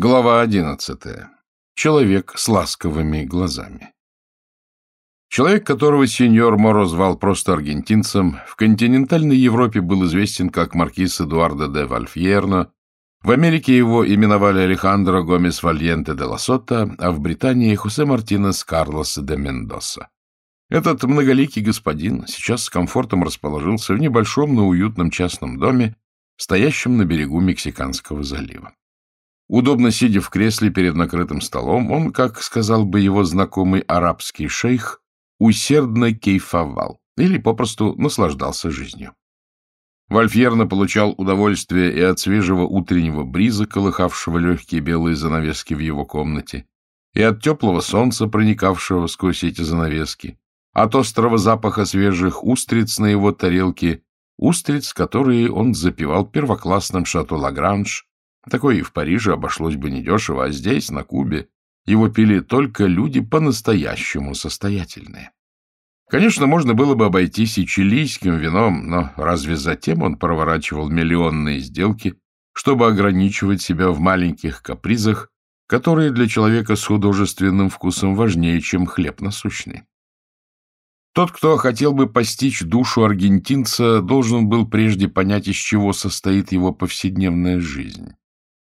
Глава одиннадцатая. Человек с ласковыми глазами. Человек, которого сеньор Моро звал просто аргентинцем, в континентальной Европе был известен как маркиз Эдуардо де Вальфьерно, в Америке его именовали Алехандро Гомес Вальенте де Ласота, а в Британии Хосе Мартинес Карлос де Мендоса. Этот многоликий господин сейчас с комфортом расположился в небольшом, но уютном частном доме, стоящем на берегу Мексиканского залива. Удобно сидя в кресле перед накрытым столом, он, как сказал бы его знакомый арабский шейх, усердно кейфовал или попросту наслаждался жизнью. Вольфьерно получал удовольствие и от свежего утреннего бриза, колыхавшего легкие белые занавески в его комнате, и от теплого солнца, проникавшего сквозь эти занавески, от острого запаха свежих устриц на его тарелке, устриц, которые он запивал первоклассным шато Лагранж, Такое и в Париже обошлось бы недешево, а здесь, на Кубе, его пили только люди по-настоящему состоятельные. Конечно, можно было бы обойтись и чилийским вином, но разве затем он проворачивал миллионные сделки, чтобы ограничивать себя в маленьких капризах, которые для человека с художественным вкусом важнее, чем хлеб насущный? Тот, кто хотел бы постичь душу аргентинца, должен был прежде понять, из чего состоит его повседневная жизнь.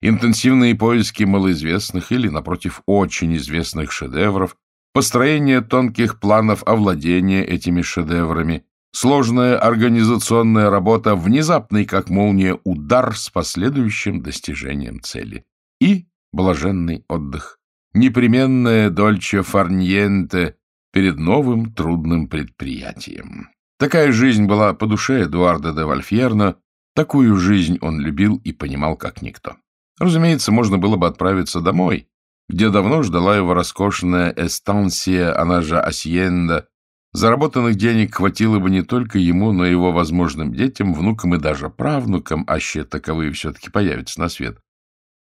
Интенсивные поиски малоизвестных или, напротив, очень известных шедевров, построение тонких планов овладения этими шедеврами, сложная организационная работа, внезапный, как молния, удар с последующим достижением цели. И блаженный отдых, непременное дольче фарньенте перед новым трудным предприятием. Такая жизнь была по душе Эдуарда де Вальфьерно, такую жизнь он любил и понимал как никто. Разумеется, можно было бы отправиться домой, где давно ждала его роскошная эстансия, она же асьенда. Заработанных денег хватило бы не только ему, но и его возможным детям, внукам и даже правнукам, аще таковые все-таки появятся на свет.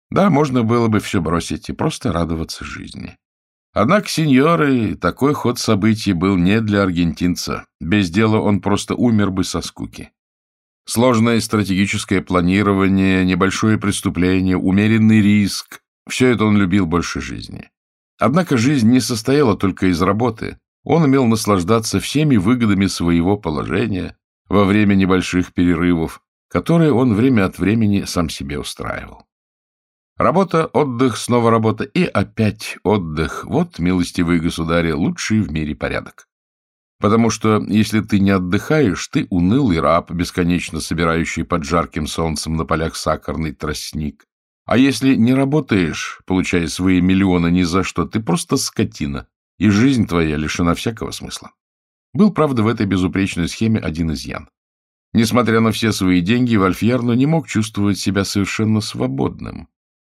Да, можно было бы все бросить и просто радоваться жизни. Однако, сеньоры, такой ход событий был не для аргентинца. Без дела он просто умер бы со скуки. Сложное стратегическое планирование, небольшое преступление, умеренный риск — все это он любил больше жизни. Однако жизнь не состояла только из работы. Он умел наслаждаться всеми выгодами своего положения во время небольших перерывов, которые он время от времени сам себе устраивал. Работа, отдых, снова работа и опять отдых. Вот, милостивые государи, лучший в мире порядок. Потому что, если ты не отдыхаешь, ты унылый раб, бесконечно собирающий под жарким солнцем на полях сахарный тростник. А если не работаешь, получая свои миллионы ни за что, ты просто скотина, и жизнь твоя лишена всякого смысла. Был, правда, в этой безупречной схеме один изъян. Несмотря на все свои деньги, Вальфьерно не мог чувствовать себя совершенно свободным.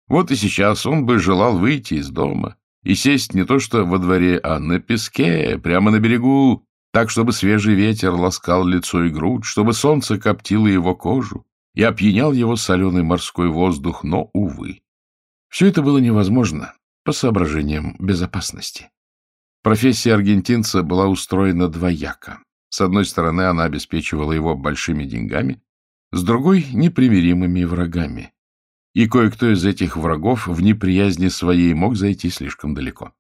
Вот и сейчас он бы желал выйти из дома и сесть не то что во дворе, а на песке, прямо на берегу, так, чтобы свежий ветер ласкал лицо и грудь, чтобы солнце коптило его кожу и опьянял его соленый морской воздух, но, увы. Все это было невозможно по соображениям безопасности. Профессия аргентинца была устроена двояко. С одной стороны, она обеспечивала его большими деньгами, с другой — непримиримыми врагами. И кое-кто из этих врагов в неприязни своей мог зайти слишком далеко.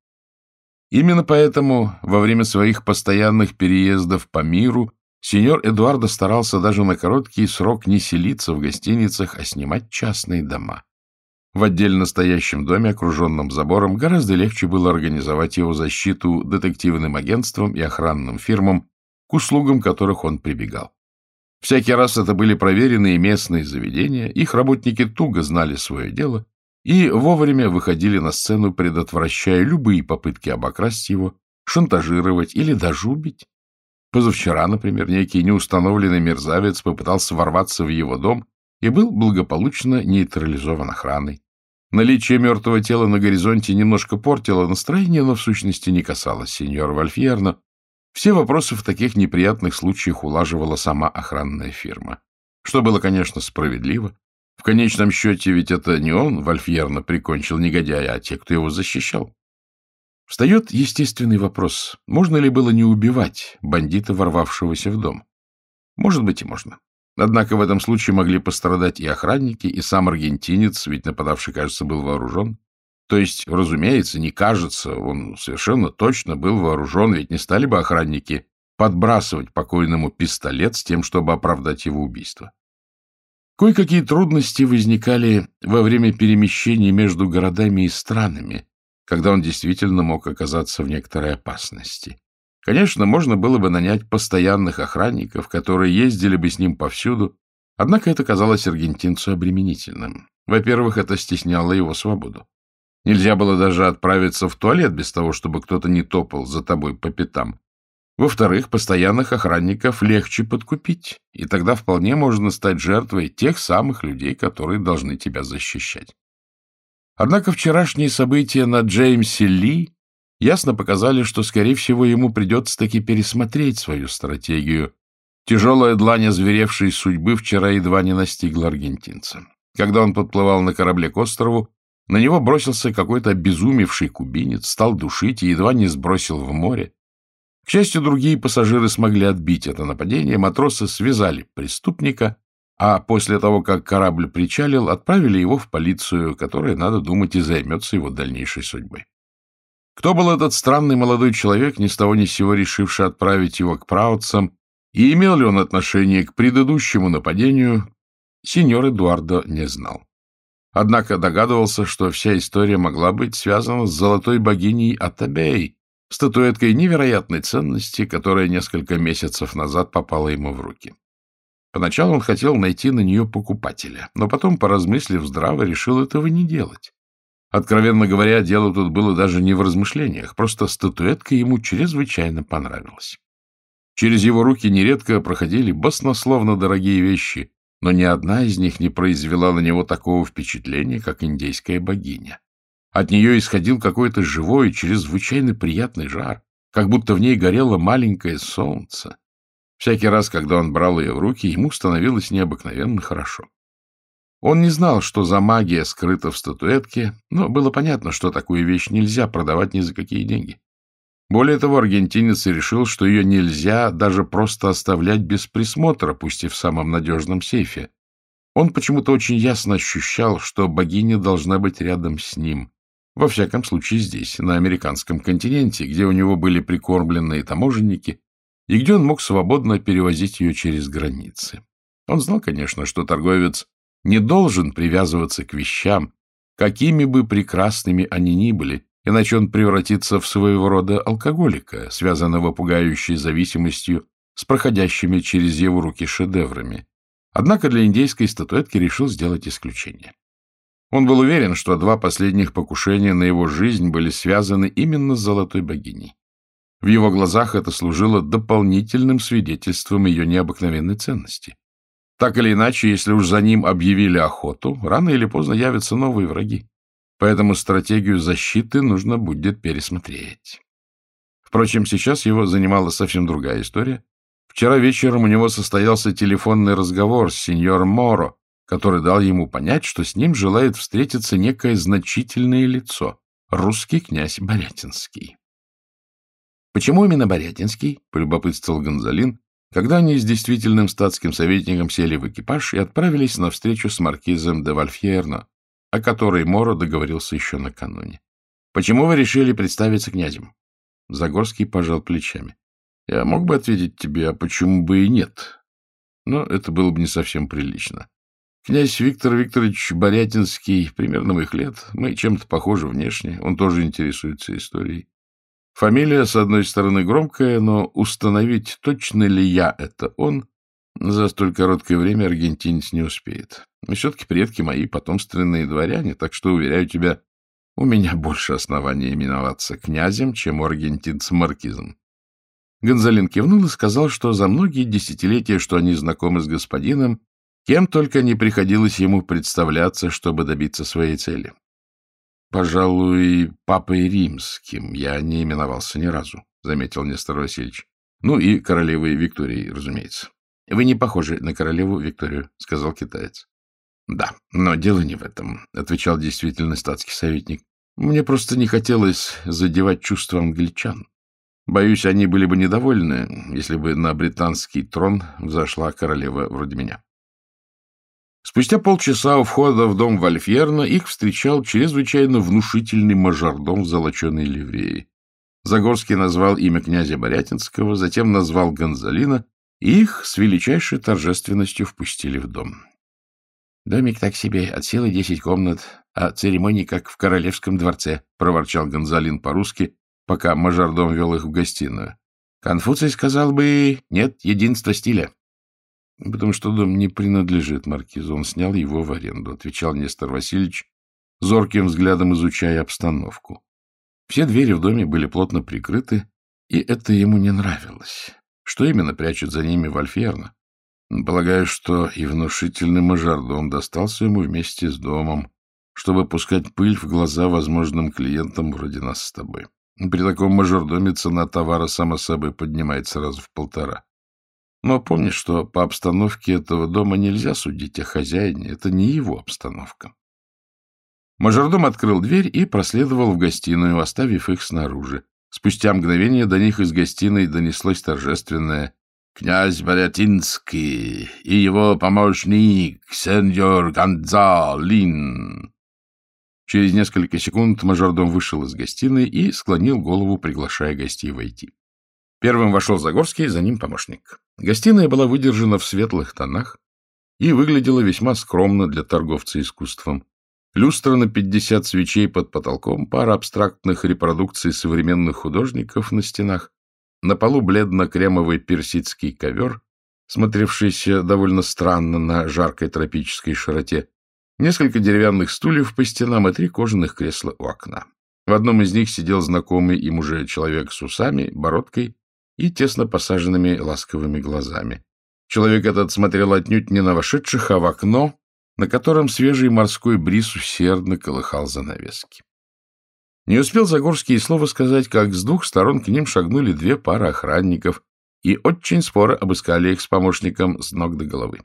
Именно поэтому во время своих постоянных переездов по миру сеньор Эдуардо старался даже на короткий срок не селиться в гостиницах, а снимать частные дома. В отдельно стоящем доме, окруженном забором, гораздо легче было организовать его защиту детективным агентствам и охранным фирмам, к услугам которых он прибегал. Всякий раз это были проверенные местные заведения, их работники туго знали свое дело и вовремя выходили на сцену, предотвращая любые попытки обокрасть его, шантажировать или даже убить. Позавчера, например, некий неустановленный мерзавец попытался ворваться в его дом и был благополучно нейтрализован охраной. Наличие мертвого тела на горизонте немножко портило настроение, но в сущности не касалось сеньора Вальфьерно. Все вопросы в таких неприятных случаях улаживала сама охранная фирма. Что было, конечно, справедливо, в конечном счете ведь это не он, Вольфьерно, прикончил негодяя, а те, кто его защищал. Встает естественный вопрос, можно ли было не убивать бандита, ворвавшегося в дом? Может быть и можно. Однако в этом случае могли пострадать и охранники, и сам аргентинец, ведь нападавший, кажется, был вооружен. То есть, разумеется, не кажется, он совершенно точно был вооружен, ведь не стали бы охранники подбрасывать покойному пистолет с тем, чтобы оправдать его убийство. Кое-какие трудности возникали во время перемещений между городами и странами, когда он действительно мог оказаться в некоторой опасности. Конечно, можно было бы нанять постоянных охранников, которые ездили бы с ним повсюду, однако это казалось аргентинцу обременительным. Во-первых, это стесняло его свободу. Нельзя было даже отправиться в туалет без того, чтобы кто-то не топал за тобой по пятам. Во-вторых, постоянных охранников легче подкупить, и тогда вполне можно стать жертвой тех самых людей, которые должны тебя защищать. Однако вчерашние события на Джеймсе Ли ясно показали, что, скорее всего, ему придется таки пересмотреть свою стратегию. Тяжелая длань озверевшей судьбы вчера едва не настигла аргентинца. Когда он подплывал на корабле к острову, на него бросился какой-то обезумевший кубинец, стал душить и едва не сбросил в море. К счастью, другие пассажиры смогли отбить это нападение, матросы связали преступника, а после того, как корабль причалил, отправили его в полицию, которая, надо думать, и займется его дальнейшей судьбой. Кто был этот странный молодой человек, ни с того ни с сего решивший отправить его к праутцам, и имел ли он отношение к предыдущему нападению, сеньор Эдуардо не знал. Однако догадывался, что вся история могла быть связана с золотой богиней Атабей, статуэткой невероятной ценности, которая несколько месяцев назад попала ему в руки. Поначалу он хотел найти на нее покупателя, но потом, поразмыслив здраво, решил этого не делать. Откровенно говоря, дело тут было даже не в размышлениях, просто статуэтка ему чрезвычайно понравилась. Через его руки нередко проходили баснословно дорогие вещи, но ни одна из них не произвела на него такого впечатления, как индейская богиня. От нее исходил какой-то живой чрезвычайно приятный жар, как будто в ней горело маленькое солнце. Всякий раз, когда он брал ее в руки, ему становилось необыкновенно хорошо. Он не знал, что за магия скрыта в статуэтке, но было понятно, что такую вещь нельзя продавать ни за какие деньги. Более того, аргентинец решил, что ее нельзя даже просто оставлять без присмотра, пусть и в самом надежном сейфе. Он почему-то очень ясно ощущал, что богиня должна быть рядом с ним. Во всяком случае здесь, на американском континенте, где у него были прикормленные таможенники, и где он мог свободно перевозить ее через границы. Он знал, конечно, что торговец не должен привязываться к вещам, какими бы прекрасными они ни были, иначе он превратится в своего рода алкоголика, связанного пугающей зависимостью с проходящими через его руки шедеврами. Однако для индейской статуэтки решил сделать исключение. Он был уверен, что два последних покушения на его жизнь были связаны именно с золотой богиней. В его глазах это служило дополнительным свидетельством ее необыкновенной ценности. Так или иначе, если уж за ним объявили охоту, рано или поздно явятся новые враги. Поэтому стратегию защиты нужно будет пересмотреть. Впрочем, сейчас его занимала совсем другая история. Вчера вечером у него состоялся телефонный разговор с сеньором Моро, который дал ему понять, что с ним желает встретиться некое значительное лицо — русский князь Борятинский. Почему именно Борятинский? — полюбопытствовал Гонзалин, когда они с действительным статским советником сели в экипаж и отправились на встречу с маркизом де Вальфьерно, о которой Моро договорился еще накануне. — Почему вы решили представиться князем? Загорский пожал плечами. — Я мог бы ответить тебе, а почему бы и нет? Но это было бы не совсем прилично. Князь Виктор Викторович Борятинский, примерно моих лет, мы чем-то похожи внешне, он тоже интересуется историей. Фамилия, с одной стороны, громкая, но установить, точно ли я это он, за столь короткое время аргентинец не успеет. И все-таки предки мои потомственные дворяне, так что, уверяю тебя, у меня больше оснований именоваться князем, чем у аргентинца маркизом. Гонзалин кивнул и сказал, что за многие десятилетия, что они знакомы с господином, кем только не приходилось ему представляться, чтобы добиться своей цели. Пожалуй, папой римским я не именовался ни разу, — заметил Нестор Васильевич. Ну и королевой Викторией, разумеется. — Вы не похожи на королеву Викторию, — сказал китаец. — Да, но дело не в этом, — отвечал действительно статский советник. Мне просто не хотелось задевать чувства англичан. Боюсь, они были бы недовольны, если бы на британский трон взошла королева вроде меня. Спустя полчаса у входа в дом Вальфьерна их встречал чрезвычайно внушительный мажордом в золоченой ливреи. Загорский назвал имя князя Борятинского, затем назвал Гонзалина, и их с величайшей торжественностью впустили в дом. — Домик так себе, от силы десять комнат, а церемонии как в королевском дворце, — проворчал Гонзалин по-русски, пока мажордом вел их в гостиную. Конфуций сказал бы, нет единства стиля. — Потому что дом не принадлежит маркизу, он снял его в аренду, — отвечал Нестор Васильевич, зорким взглядом изучая обстановку. Все двери в доме были плотно прикрыты, и это ему не нравилось. Что именно прячет за ними Вольферна? Полагаю, что и внушительный мажордом достался ему вместе с домом, чтобы пускать пыль в глаза возможным клиентам вроде нас с тобой. При таком мажордоме цена товара само собой поднимается раз в полтора. Но помни, что по обстановке этого дома нельзя судить о хозяине, это не его обстановка. Мажордом открыл дверь и проследовал в гостиную, оставив их снаружи. Спустя мгновение до них из гостиной донеслось торжественное «Князь Борятинский и его помощник, сеньор Гонзалин». Через несколько секунд мажордом вышел из гостиной и склонил голову, приглашая гостей войти. Первым вошел Загорский, за ним помощник. Гостиная была выдержана в светлых тонах и выглядела весьма скромно для торговца искусством. Люстра на 50 свечей под потолком, пара абстрактных репродукций современных художников на стенах, на полу бледно-кремовый персидский ковер, смотревшийся довольно странно на жаркой тропической широте, несколько деревянных стульев по стенам и три кожаных кресла у окна. В одном из них сидел знакомый им уже человек с усами, бородкой и тесно посаженными ласковыми глазами. Человек этот смотрел отнюдь не на вошедших, а в окно, на котором свежий морской бриз усердно колыхал занавески. Не успел Загорский и слова сказать, как с двух сторон к ним шагнули две пары охранников и очень споро обыскали их с помощником с ног до головы.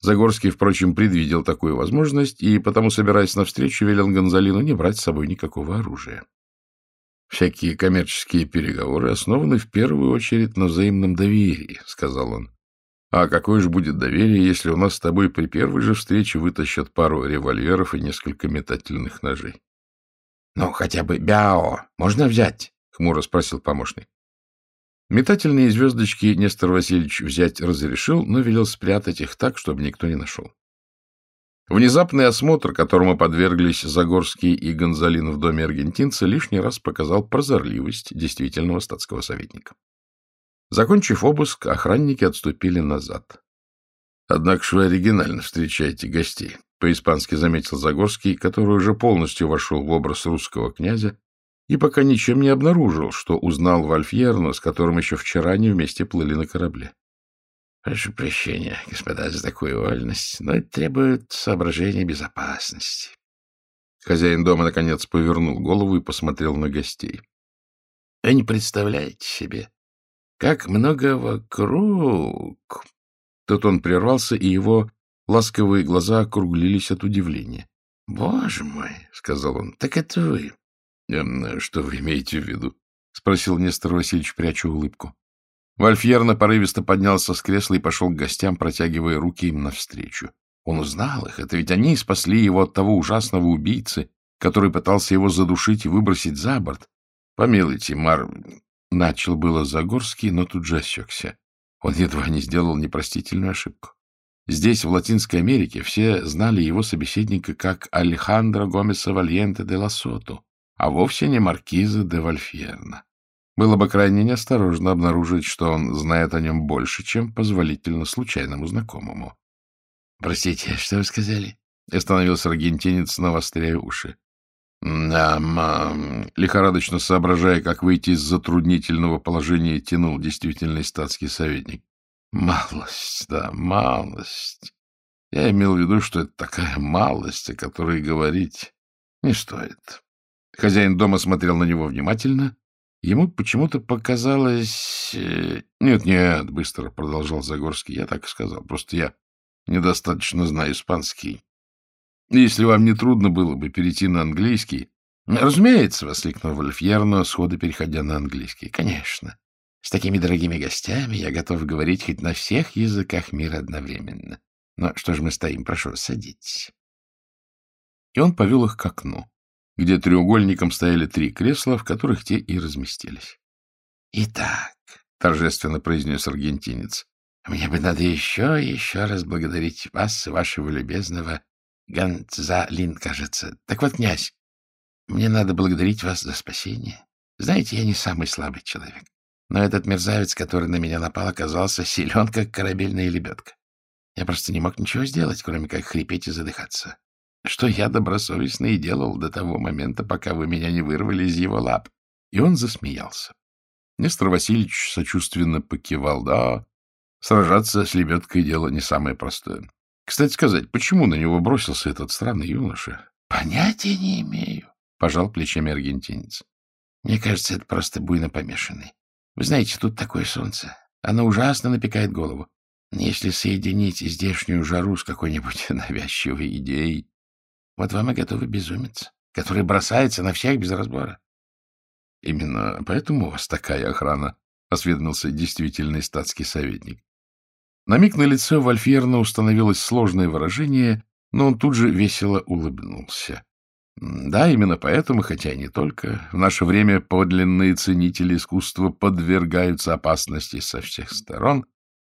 Загорский, впрочем, предвидел такую возможность и, потому, собираясь навстречу, велел Гонзалину не брать с собой никакого оружия. «Всякие коммерческие переговоры основаны в первую очередь на взаимном доверии», — сказал он. А какое же будет доверие, если у нас с тобой при первой же встрече вытащат пару револьверов и несколько метательных ножей? — Ну, хотя бы бяо можно взять? — хмуро спросил помощник. Метательные звездочки Нестор Васильевич взять разрешил, но велел спрятать их так, чтобы никто не нашел. Внезапный осмотр, которому подверглись Загорский и Гонзалин в доме аргентинца, лишний раз показал прозорливость действительного статского советника. Закончив обыск, охранники отступили назад. — Однако же вы оригинально встречаете гостей, — по-испански заметил Загорский, который уже полностью вошел в образ русского князя и пока ничем не обнаружил, что узнал Вальфьерну, с которым еще вчера они вместе плыли на корабле. — Прошу прощения, господа, за такую вольность, но это требует соображения безопасности. Хозяин дома, наконец, повернул голову и посмотрел на гостей. — Вы не представляете себе, как много вокруг! Тут он прервался, и его ласковые глаза округлились от удивления. — Боже мой! — сказал он. — Так это вы. «Эм, — Что вы имеете в виду? — спросил Нестор Васильевич, пряча улыбку. Вальфьерно порывисто поднялся с кресла и пошел к гостям, протягивая руки им навстречу. Он узнал их. Это ведь они спасли его от того ужасного убийцы, который пытался его задушить и выбросить за борт. — Помилуйте, Мар... Начал было Загорский, но тут же осекся. Он едва не сделал непростительную ошибку. Здесь, в Латинской Америке, все знали его собеседника как Алехандро Гомеса Вальенте де Ласото, а вовсе не Маркиза де Вальфьерна. Было бы крайне неосторожно обнаружить, что он знает о нем больше, чем позволительно случайному знакомому. — Простите, что вы сказали? — остановился аргентинец, навостряя уши. Да, мам, лихорадочно соображая, как выйти из затруднительного положения, тянул действительный статский советник. Малость, да, малость. Я имел в виду, что это такая малость, о которой говорить не стоит. Хозяин дома смотрел на него внимательно. Ему почему-то показалось... Нет-нет, э, быстро продолжал Загорский, я так и сказал. Просто я недостаточно знаю испанский. Если вам не трудно было бы перейти на английский, Разумеется, — воскликнул Вольфьерно, сходу переходя на английский. — Конечно. С такими дорогими гостями я готов говорить хоть на всех языках мира одновременно. Но что же мы стоим? Прошу, садитесь. И он повел их к окну, где треугольником стояли три кресла, в которых те и разместились. — Итак, — торжественно произнес аргентинец, — мне бы надо еще и еще раз благодарить вас, вашего любезного Гонзалин, кажется. Так вот, князь, мне надо благодарить вас за спасение. Знаете, я не самый слабый человек. Но этот мерзавец, который на меня напал, оказался силен, как корабельная лебедка. Я просто не мог ничего сделать, кроме как хрипеть и задыхаться. Что я добросовестно и делал до того момента, пока вы меня не вырвали из его лап. И он засмеялся. Нестор Васильевич сочувственно покивал. Да, сражаться с лебедкой дело не самое простое. Кстати сказать, почему на него бросился этот странный юноша? — Понятия не имею, — пожал плечами аргентинец. — Мне кажется, это просто буйно помешанный. Вы знаете, тут такое солнце. Оно ужасно напекает голову. Если соединить здешнюю жару с какой-нибудь навязчивой идеей, вот вам и готовый безумец, который бросается на всех без разбора. — Именно поэтому у вас такая охрана, — осведомился действительный статский советник. На миг на лице Вольфьерна установилось сложное выражение, но он тут же весело улыбнулся. Да, именно поэтому, хотя и не только, в наше время подлинные ценители искусства подвергаются опасности со всех сторон,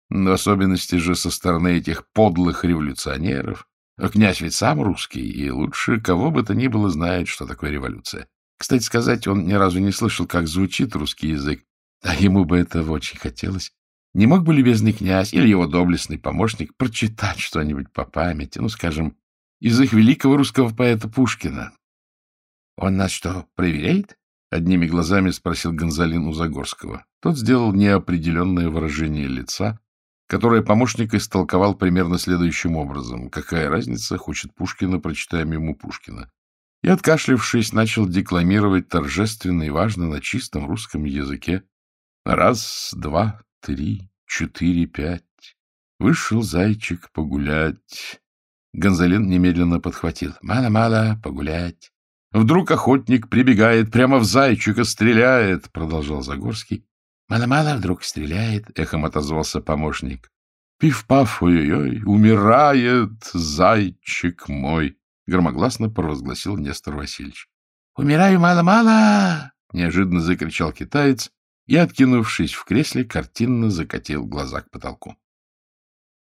в особенности же со стороны этих подлых революционеров. Князь ведь сам русский, и лучше кого бы то ни было знает, что такое революция. Кстати сказать, он ни разу не слышал, как звучит русский язык, а ему бы этого очень хотелось. Не мог бы любезный князь или его доблестный помощник прочитать что-нибудь по памяти, ну, скажем, из их великого русского поэта Пушкина. — Он нас что, проверяет? — одними глазами спросил Гонзалин у Загорского. Тот сделал неопределенное выражение лица, которое помощник истолковал примерно следующим образом. Какая разница, хочет Пушкина, прочитаем ему Пушкина. И, откашлившись, начал декламировать торжественно и важно на чистом русском языке. Раз, два, три, четыре, пять. Вышел зайчик погулять. Гонзалин немедленно подхватил. Мало-мало, погулять. Вдруг охотник прибегает, прямо в зайчика стреляет, продолжал Загорский. Мало-мало вдруг стреляет, эхом отозвался помощник. Пиф-паф, ой-ой-ой, умирает зайчик мой, громогласно провозгласил Нестор Васильевич. Умираю мало-мало, неожиданно закричал китаец и, откинувшись в кресле, картинно закатил глаза к потолку.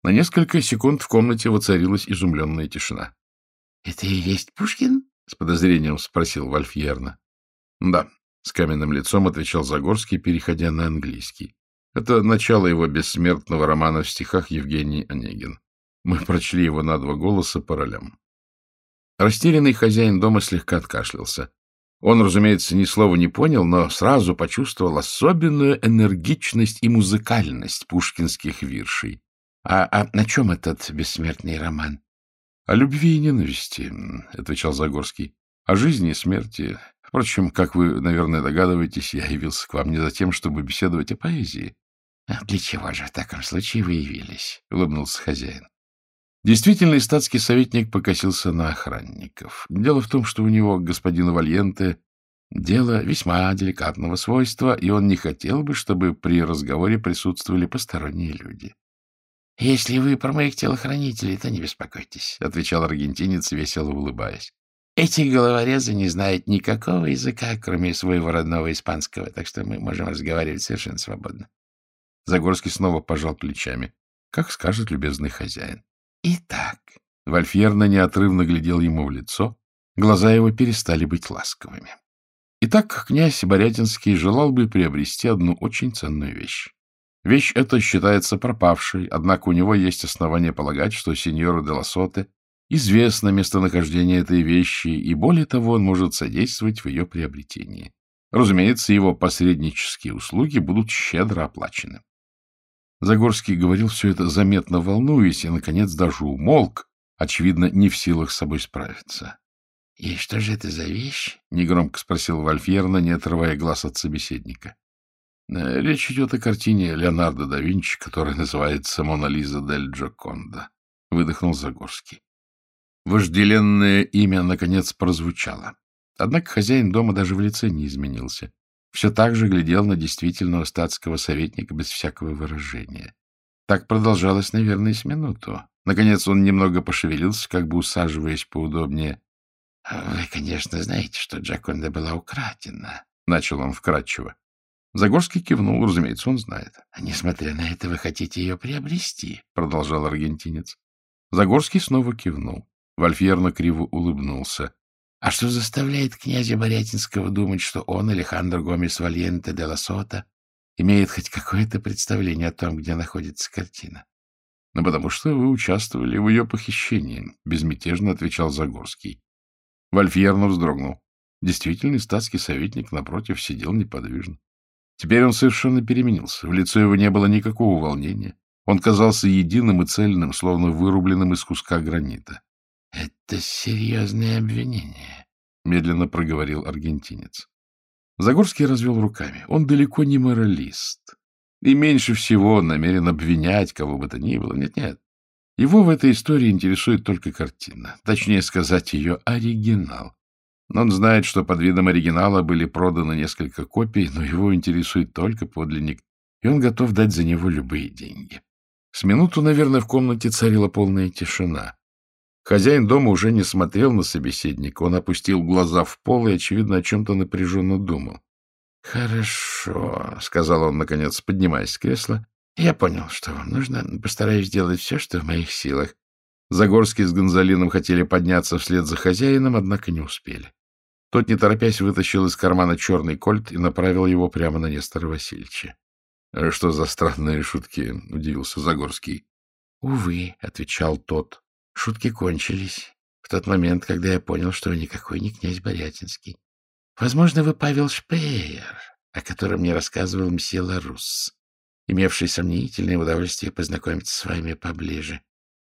На несколько секунд в комнате воцарилась изумленная тишина. — Это и есть Пушкин? — с подозрением спросил Вальфьерна. — Да, — с каменным лицом отвечал Загорский, переходя на английский. Это начало его бессмертного романа в стихах Евгений Онегин. Мы прочли его на два голоса по ролям. Растерянный хозяин дома слегка откашлялся. Он, разумеется, ни слова не понял, но сразу почувствовал особенную энергичность и музыкальность пушкинских виршей. А, а на чем этот бессмертный роман? — О любви и ненависти, — отвечал Загорский. — О жизни и смерти. Впрочем, как вы, наверное, догадываетесь, я явился к вам не за тем, чтобы беседовать о поэзии. — Для чего же в таком случае вы явились? — улыбнулся хозяин. Действительный статский советник покосился на охранников. Дело в том, что у него, господина Вальенте, дело весьма деликатного свойства, и он не хотел бы, чтобы при разговоре присутствовали посторонние люди. — Если вы про моих телохранителей, то не беспокойтесь, — отвечал аргентинец, весело улыбаясь. — Эти головорезы не знают никакого языка, кроме своего родного испанского, так что мы можем разговаривать совершенно свободно. Загорский снова пожал плечами. — Как скажет любезный хозяин. Итак, Вольфьерна неотрывно глядел ему в лицо, глаза его перестали быть ласковыми. Итак, князь Борятинский желал бы приобрести одну очень ценную вещь. Вещь эта считается пропавшей, однако у него есть основания полагать, что сеньору де Лосоте известно местонахождение этой вещи, и более того, он может содействовать в ее приобретении. Разумеется, его посреднические услуги будут щедро оплачены. Загорский говорил все это заметно волнуясь, и, наконец, даже умолк, очевидно, не в силах с собой справиться. — И что же это за вещь? — негромко спросил Вольфьерна, не отрывая глаз от собеседника. Э, — Речь идет о картине Леонардо да Винчи, которая называется «Мона Лиза дель Джоконда», — выдохнул Загорский. Вожделенное имя, наконец, прозвучало. Однако хозяин дома даже в лице не изменился. Все так же глядел на действительного статского советника без всякого выражения. Так продолжалось, наверное, с минуту. Наконец он немного пошевелился, как бы усаживаясь поудобнее. — Вы, конечно, знаете, что Джаконда была украдена, — начал он вкратчиво. Загорский кивнул, разумеется, он знает. — Несмотря на это, вы хотите ее приобрести, — продолжал аргентинец. Загорский снова кивнул. Вольфьерно криво улыбнулся. — А что заставляет князя Борятинского думать, что он, Алехандро Гомес Вальенте де Ласота, имеет хоть какое-то представление о том, где находится картина? — Ну, потому что вы участвовали в ее похищении, — безмятежно отвечал Загорский. Вольфьерно вздрогнул. Действительный статский советник, напротив, сидел неподвижно. Теперь он совершенно переменился. В лицо его не было никакого волнения. Он казался единым и цельным, словно вырубленным из куска гранита. — Это серьезное обвинение, — медленно проговорил аргентинец. Загорский развел руками. Он далеко не моралист. И меньше всего намерен обвинять кого бы то ни было. Нет-нет. Его в этой истории интересует только картина, точнее сказать, ее оригинал. Но он знает, что под видом оригинала были проданы несколько копий, но его интересует только подлинник, и он готов дать за него любые деньги. С минуту, наверное, в комнате царила полная тишина. Хозяин дома уже не смотрел на собеседника, он опустил глаза в пол и, очевидно, о чем-то напряженно думал. — Хорошо, — сказал он, наконец, поднимаясь с кресла я понял, что вам нужно. Постараюсь сделать все, что в моих силах. Загорский с Гонзалином хотели подняться вслед за хозяином, однако не успели. Тот, не торопясь, вытащил из кармана черный кольт и направил его прямо на Нестора Васильевича. — Что за странные шутки? — удивился Загорский. — Увы, — отвечал тот, — шутки кончились в тот момент, когда я понял, что вы никакой не князь Борятинский. Возможно, вы Павел Шпеер, о котором мне рассказывал мсье Ларус имевший сомнительное удовольствие познакомиться с вами поближе.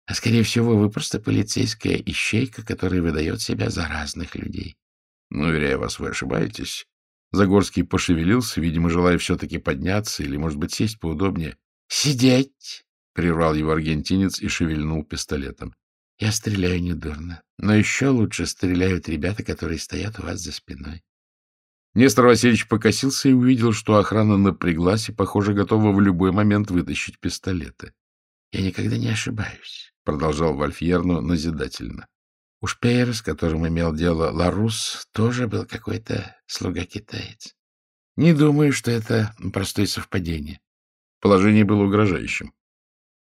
А, скорее всего, вы просто полицейская ищейка, которая выдает себя за разных людей. Ну, уверяю вас, вы ошибаетесь. Загорский пошевелился, видимо, желая все-таки подняться или, может быть, сесть поудобнее. — Сидеть! — прервал его аргентинец и шевельнул пистолетом. — Я стреляю недурно, но еще лучше стреляют ребята, которые стоят у вас за спиной. Нестор Васильевич покосился и увидел, что охрана напряглась и, похоже, готова в любой момент вытащить пистолеты. — Я никогда не ошибаюсь, — продолжал Вольфьерну назидательно. У Шпеера, с которым имел дело Ларус, тоже был какой-то слуга-китаец. Не думаю, что это простое совпадение. Положение было угрожающим.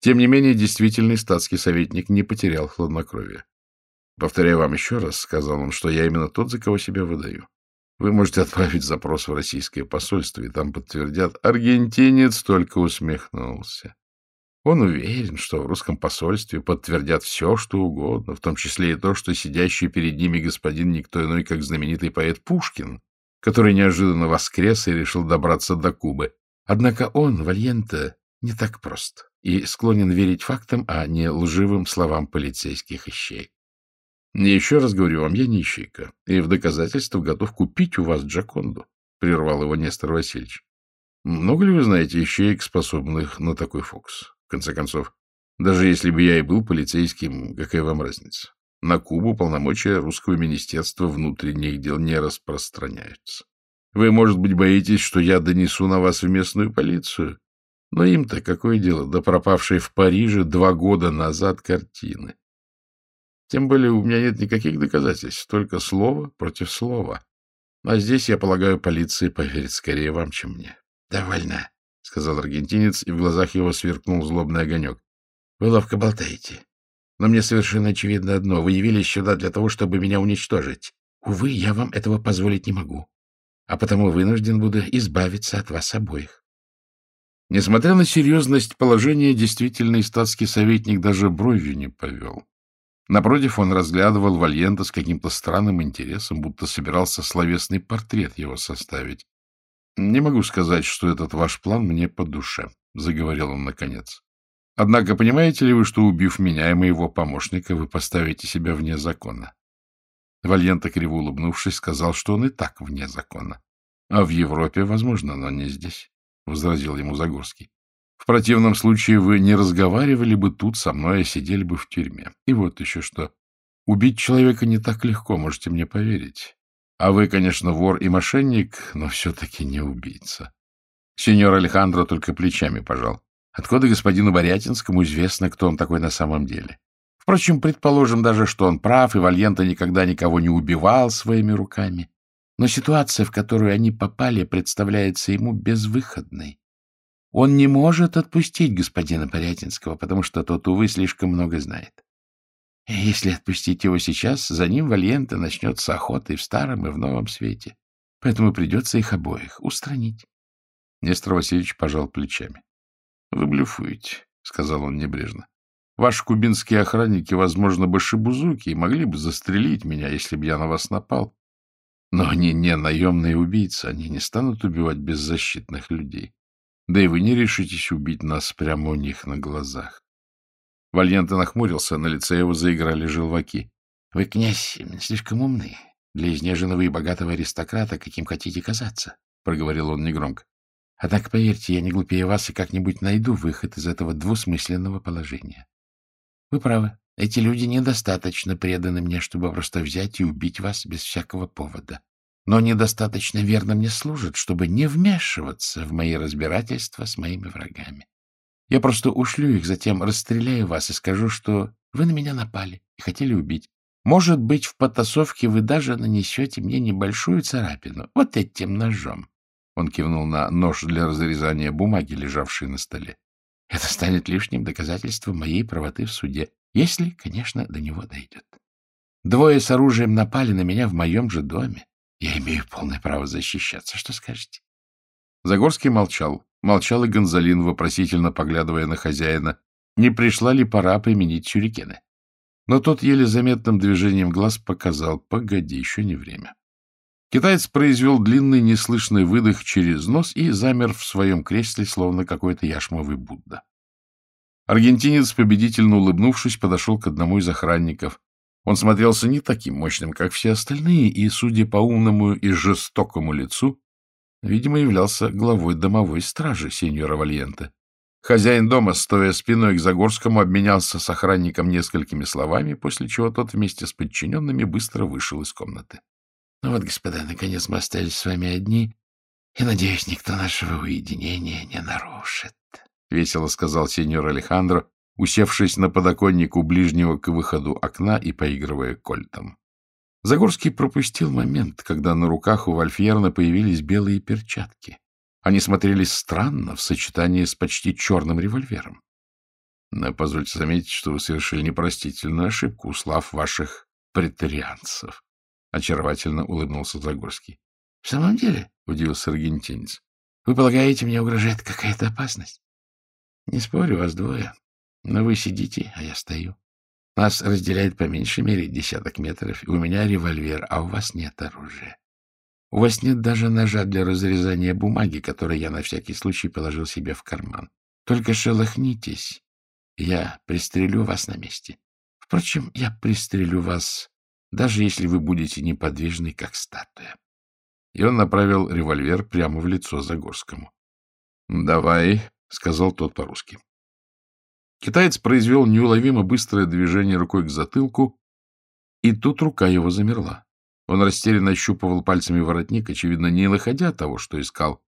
Тем не менее, действительный статский советник не потерял хладнокровия. — Повторяю вам еще раз, — сказал он, — что я именно тот, за кого себя выдаю. Вы можете отправить запрос в российское посольство, и там подтвердят. Аргентинец только усмехнулся. Он уверен, что в русском посольстве подтвердят все, что угодно, в том числе и то, что сидящий перед ними господин никто иной, как знаменитый поэт Пушкин, который неожиданно воскрес и решил добраться до Кубы. Однако он, Вальента, не так прост и склонен верить фактам, а не лживым словам полицейских ищей. Еще раз говорю вам, я не ищейка, и в доказательство готов купить у вас Джаконду, — прервал его Нестор Васильевич. Много ли вы знаете ищеек, способных на такой фокус? В конце концов, даже если бы я и был полицейским, какая вам разница? На Кубу полномочия русского министерства внутренних дел не распространяются. Вы, может быть, боитесь, что я донесу на вас в местную полицию? Но им-то какое дело до пропавшей в Париже два года назад картины? Тем более у меня нет никаких доказательств, только слово против слова. А здесь, я полагаю, полиция поверит скорее вам, чем мне. — Довольно, — сказал аргентинец, и в глазах его сверкнул злобный огонек. — Вы ловко болтаете. Но мне совершенно очевидно одно. Вы явились сюда для того, чтобы меня уничтожить. Увы, я вам этого позволить не могу. А потому вынужден буду избавиться от вас обоих. Несмотря на серьезность положения, действительный статский советник даже бровью не повел. Напротив, он разглядывал Вальента с каким-то странным интересом, будто собирался словесный портрет его составить. — Не могу сказать, что этот ваш план мне по душе, — заговорил он наконец. — Однако понимаете ли вы, что, убив меня и моего помощника, вы поставите себя вне закона? Вальента, криво улыбнувшись, сказал, что он и так вне закона. — А в Европе, возможно, но не здесь, — возразил ему Загорский. В противном случае вы не разговаривали бы тут со мной, а сидели бы в тюрьме. И вот еще что. Убить человека не так легко, можете мне поверить. А вы, конечно, вор и мошенник, но все-таки не убийца. Сеньор Алехандро только плечами пожал. Откуда господину Борятинскому известно, кто он такой на самом деле? Впрочем, предположим даже, что он прав, и Вальента никогда никого не убивал своими руками. Но ситуация, в которую они попали, представляется ему безвыходной. Он не может отпустить господина Порятинского, потому что тот, увы, слишком много знает. И если отпустить его сейчас, за ним Вальента начнется охота и в старом, и в новом свете. Поэтому придется их обоих устранить. Нестор Васильевич пожал плечами. — Вы блефуете, — сказал он небрежно. — Ваши кубинские охранники, возможно, башибузуки и могли бы застрелить меня, если бы я на вас напал. Но они не наемные убийцы, они не станут убивать беззащитных людей. Да и вы не решитесь убить нас прямо у них на глазах. Вальянта нахмурился, на лице его заиграли желваки. — Вы, князь, слишком умный для изнеженного и богатого аристократа, каким хотите казаться, — проговорил он негромко. — Однако, поверьте, я не глупее вас и как-нибудь найду выход из этого двусмысленного положения. Вы правы, эти люди недостаточно преданы мне, чтобы просто взять и убить вас без всякого повода. Но недостаточно верно мне служат, чтобы не вмешиваться в мои разбирательства с моими врагами. Я просто ушлю их, затем расстреляю вас и скажу, что вы на меня напали и хотели убить. Может быть, в потасовке вы даже нанесете мне небольшую царапину, вот этим ножом. Он кивнул на нож для разрезания бумаги, лежавший на столе. Это станет лишним доказательством моей правоты в суде. Если, конечно, до него дойдет. Двое с оружием напали на меня в моем же доме. Я имею полное право защищаться. Что скажете? Загорский молчал. Молчал и Гонзалин, вопросительно поглядывая на хозяина. Не пришла ли пора применить сюрикены? Но тот еле заметным движением глаз показал. Погоди, еще не время. Китаец произвел длинный неслышный выдох через нос и замер в своем кресле, словно какой-то яшмовый Будда. Аргентинец, победительно улыбнувшись, подошел к одному из охранников. Он смотрелся не таким мощным, как все остальные, и, судя по умному и жестокому лицу, видимо, являлся главой домовой стражи сеньора Вальенте. Хозяин дома, стоя спиной к Загорскому, обменялся с охранником несколькими словами, после чего тот вместе с подчиненными быстро вышел из комнаты. — Ну вот, господа, наконец мы остались с вами одни, и, надеюсь, никто нашего уединения не нарушит. — весело сказал сеньор Алехандро, усевшись на подоконник у ближнего к выходу окна и поигрывая кольтом. Загорский пропустил момент, когда на руках у Вольфьерна появились белые перчатки. Они смотрелись странно в сочетании с почти черным револьвером. Но позвольте заметить, что вы совершили непростительную ошибку, услав ваших претарианцев. Очаровательно улыбнулся Загорский. — В самом деле, — удивился аргентинец, — вы полагаете, мне угрожает какая-то опасность? Не спорю, вас двое. Но вы сидите, а я стою. Нас разделяет по меньшей мере десяток метров, и у меня револьвер, а у вас нет оружия. У вас нет даже ножа для разрезания бумаги, который я на всякий случай положил себе в карман. Только шелохнитесь, я пристрелю вас на месте. Впрочем, я пристрелю вас, даже если вы будете неподвижны, как статуя. И он направил револьвер прямо в лицо Загорскому. — Давай, — сказал тот по-русски. Китаец произвел неуловимо быстрое движение рукой к затылку, и тут рука его замерла. Он растерянно ощупывал пальцами воротник, очевидно, не находя того, что искал.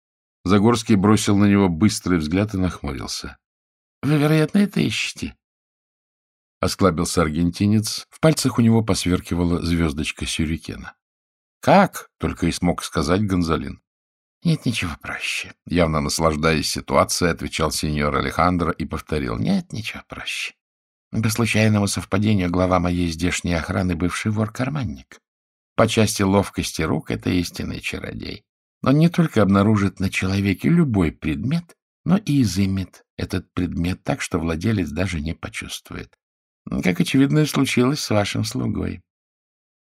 Загорский бросил на него быстрый взгляд и нахмурился. — Вы, вероятно, это ищете? Осклабился аргентинец. В пальцах у него посверкивала звездочка сюрикена. — Как? — только и смог сказать Гонзалин. — Нет ничего проще. Явно наслаждаясь ситуацией, отвечал сеньор Алехандро и повторил. — Нет ничего проще. По случайному совпадению глава моей здешней охраны бывший вор-карманник. По части ловкости рук это истинный чародей. Он не только обнаружит на человеке любой предмет, но и изымет этот предмет так, что владелец даже не почувствует. Как, очевидно, случилось с вашим слугой.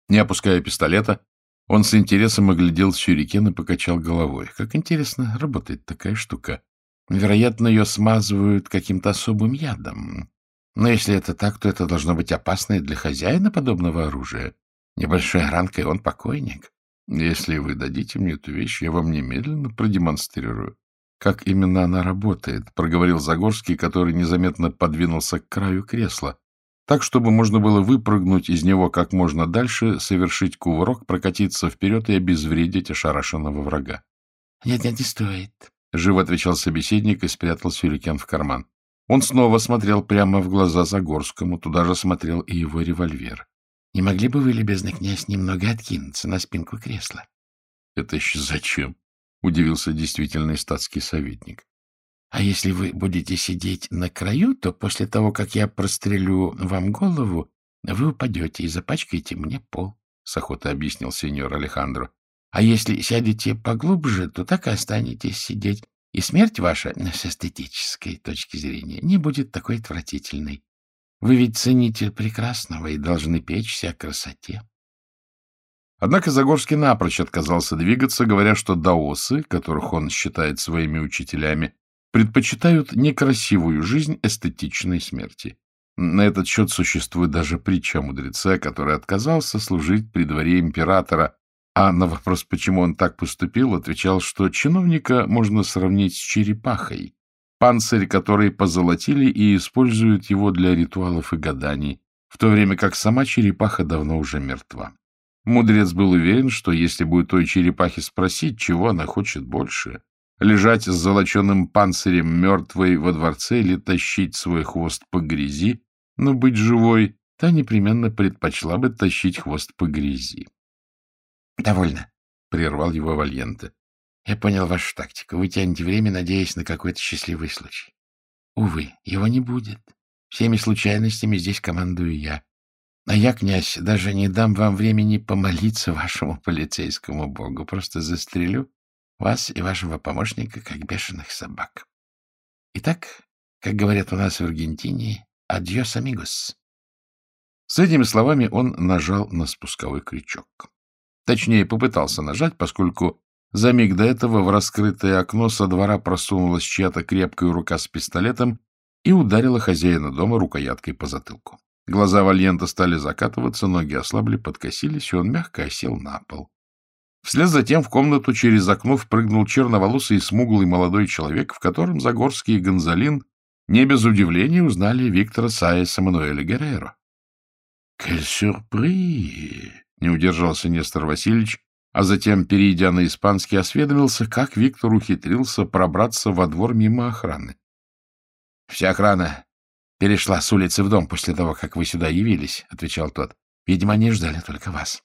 Не опуская пистолета, он с интересом оглядел сюрикен и покачал головой. Как интересно работает такая штука. Вероятно, ее смазывают каким-то особым ядом. Но если это так, то это должно быть опасно и для хозяина подобного оружия. Небольшая ранка, и он покойник. Если вы дадите мне эту вещь, я вам немедленно продемонстрирую, как именно она работает, — проговорил Загорский, который незаметно подвинулся к краю кресла. Так, чтобы можно было выпрыгнуть из него как можно дальше, совершить кувырок, прокатиться вперед и обезвредить ошарашенного врага. — Нет, нет, не стоит, — живо отвечал собеседник и спрятал сюрикен в карман. Он снова смотрел прямо в глаза Загорскому, туда же смотрел и его револьвер. — Не могли бы вы, любезный князь, немного откинуться на спинку кресла? — Это еще зачем? — удивился действительный статский советник. — А если вы будете сидеть на краю, то после того, как я прострелю вам голову, вы упадете и запачкаете мне пол, — с охотой объяснил сеньор Алехандро. — А если сядете поглубже, то так и останетесь сидеть, и смерть ваша, с эстетической точки зрения, не будет такой отвратительной. Вы ведь ценитель прекрасного и должны печься о красоте. Однако Загорский напрочь отказался двигаться, говоря, что даосы, которых он считает своими учителями, предпочитают некрасивую жизнь эстетичной смерти. На этот счет существует даже притча мудреца, который отказался служить при дворе императора, а на вопрос, почему он так поступил, отвечал, что чиновника можно сравнить с черепахой, панцирь которой позолотили и используют его для ритуалов и гаданий, в то время как сама черепаха давно уже мертва. Мудрец был уверен, что если у той черепахи спросить, чего она хочет больше, лежать с золоченым панцирем мертвой во дворце или тащить свой хвост по грязи, но быть живой, та непременно предпочла бы тащить хвост по грязи. — Довольно, — прервал его Вальенте. — Я понял вашу тактику. Вы тянете время, надеясь на какой-то счастливый случай. Увы, его не будет. Всеми случайностями здесь командую я. А я, князь, даже не дам вам времени помолиться вашему полицейскому богу. Просто застрелю вас и вашего помощника, как бешеных собак. Итак, как говорят у нас в Аргентине, адьос, амигос. С этими словами он нажал на спусковой крючок. Точнее, попытался нажать, поскольку за миг до этого в раскрытое окно со двора просунулась чья-то крепкая рука с пистолетом и ударила хозяина дома рукояткой по затылку. Глаза Вальента стали закатываться, ноги ослабли, подкосились, и он мягко осел на пол. Вслед за тем в комнату через окно впрыгнул черноволосый и смуглый молодой человек, в котором Загорский и Гонзалин не без удивления узнали Виктора Саеса Мануэля Герреро. — Кель сюрприз! — не удержался Нестор Васильевич, а затем, перейдя на испанский, осведомился, как Виктор ухитрился пробраться во двор мимо охраны. — Вся охрана перешла с улицы в дом после того, как вы сюда явились, — отвечал тот. — Видимо, они ждали только вас. —